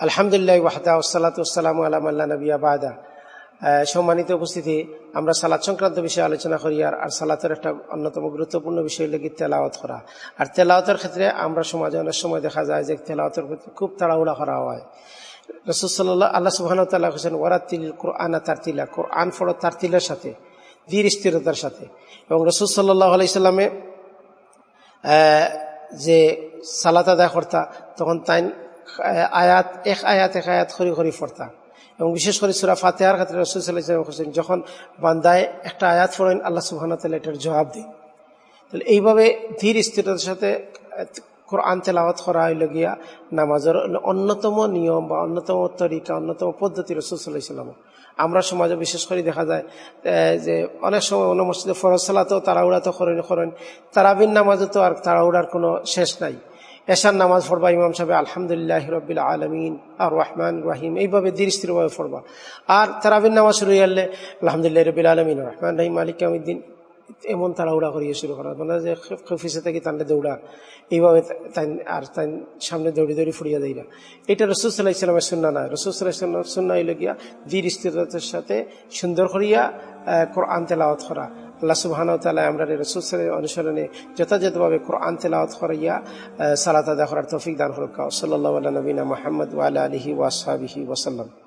আলহামদুলিল্লাহ ওয়াহদা ওসালাত ওসালাম আলাম আল্লাহ নবী আবাদা সম্মানিত উপস্থিতি, আমরা সালাদ সংক্রান্ত বিষয়ে আলোচনা করি আর আর সালাতের একটা অন্যতম গুরুত্বপূর্ণ বিষয় হলো কি তেলাওয়াত করা। আর তেলাওয়াতের ক্ষেত্রে আমরা সমাজে অনেক সময় দেখা যায় যে তেলাওয়াতের ক্ষেত্রে খুব তাড়াহুড়া করা হয়। রসুল্লাহ আল্লাহ সুবাহ হোসেন ওরাতিল কোরআনা তারতিলা। কোরআন ফড়ো তারতিলের সাথে, ধীর স্থিরতার সাথে। এবং রসুল সাল্লাহ আলাইসাল্লামে যে সালাত আদায় করতা, তখন তাই আয়াত, এক আয়াত এক আয়াত খরি খরি ফরতা এবং বিশেষ করে সুরা ফাতেহার ক্ষেত্রে রসুল সাল্লাহ হোসেন যখন বান্দায় একটা আয়াত ফোরেন আল্লাহ সুবাহ এটার জবাব দিন। তাহলে এইভাবে ধীর স্থিরতার সাথে কোরআন তেলাওয়াত করা হইল গিয়া নামাজের অন্যতম নিয়ম বা অন্যতম তরিকা, অন্যতম পদ্ধতি রসুলাম আমরা সমাজে বিশেষ করে দেখা যায় যে অনেক সময় অন্য মসজিদে ফরজ সালাতেও তাড়াহুড়া তো করেন করেন। তারাবিন নামাজে তো আর তাড়াহুড়ার কোনো শেষ নাই। এশার নামাজ পড়বা, ইমাম সাহেব আলহামদুলিল্লাহ রবিল আলমিন, আর রহমান রাহিম, এইভাবে ধীর স্থিরভাবে পড়বা। আর তারাবিন নামাজ শুরু হয়ে আলহামদুলিল্লাহ রবিল আলমিন, রহমান রাহিম, মালিক আমিদ্দিন এমন তাড়াহুড়া করিয়ে শুরু করা। মানে যে অফিসে থেকে তাহলে দৌড়া, এইভাবে তাই আর তাই সামনে দৌড়ি দৌড়ি ফুরিয়া দেয় না এটা রসুল সাল্লাহ ইসলামের সুন্না নয় রসুল সাল্লাহ সুন্না হইল গিয়া ধীর স্থিরতার সাথে সুন্দর করিয়া কোরআন তেলাওয়াত করা। আল্লাহ সুবাহান তালা আমরা রসুল অনুসরণে যথাযথভাবে কোরআন তেলাওয়াত করাইয়া সালাত আদা করার তৌফিক দান হরকা সাল্লাহ নবীনা মোহাম্মদ ওয়ালা আলহি ওয়াসাবিহি ওয়াসাল্লাম